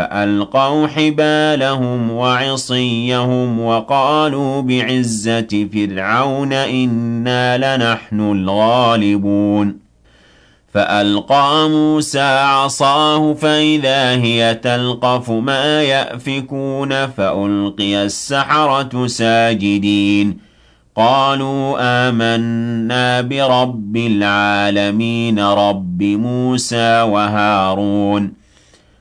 فألقوا حبالهم وعصيهم وقالوا بعزة فرعون إنا لنحن الغالبون. فألقى موسى عصاه فإذا هي تلقف ما يأفكون فألقي السحرة ساجدين. قالوا آمنا برب العالمين رب موسى وهارون.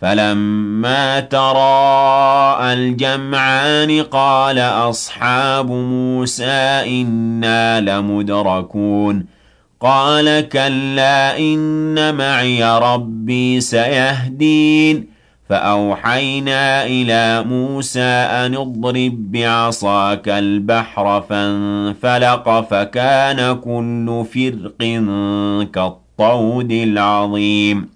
فَلَمَّا تَرَاءَى الْجَمْعَانِ قَالَ أَصْحَابُ مُوسَىٰ إِنَّا لَمُدْرَكُونَ. قَالَ كَلَّا إِنَّ مَعِيَ رَبِّي سَيَهْدِينِ. فَأَوْحَيْنَا إِلَىٰ مُوسَىٰ أَنِ اضْرِب بِّعَصَاكَ الْبَحْرَ فَانفَلَقَ فَكَانَ كُلُّ فِرْقٍ كَالطَّوْدِ الْعَظِيمِ.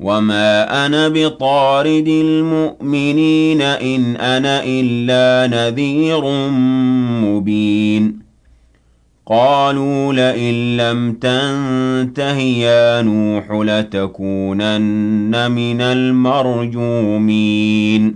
وما أنا بطارد المؤمنين إن أنا إلا نذير مبين. قالوا لئن لم تنته يا نوح لتكونن من المرجومين.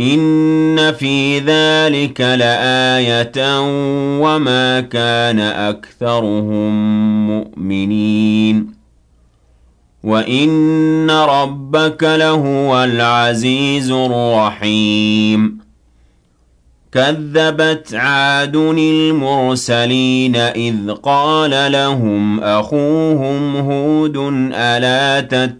إن في ذلك لآية وما كان أكثرهم مؤمنين وإن ربك لهو العزيز الرحيم كذبت عاد المرسلين إذ قال لهم أخوهم هود ألا تتقون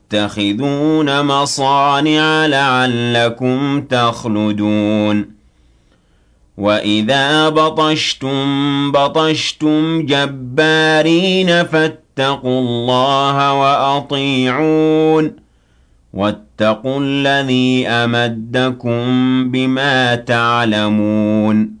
تتخذون مصانع لعلكم تخلدون. وإذا بطشتم بطشتم جبارين فاتقوا الله وأطيعون. واتقوا الذي أمدكم بما تعلمون.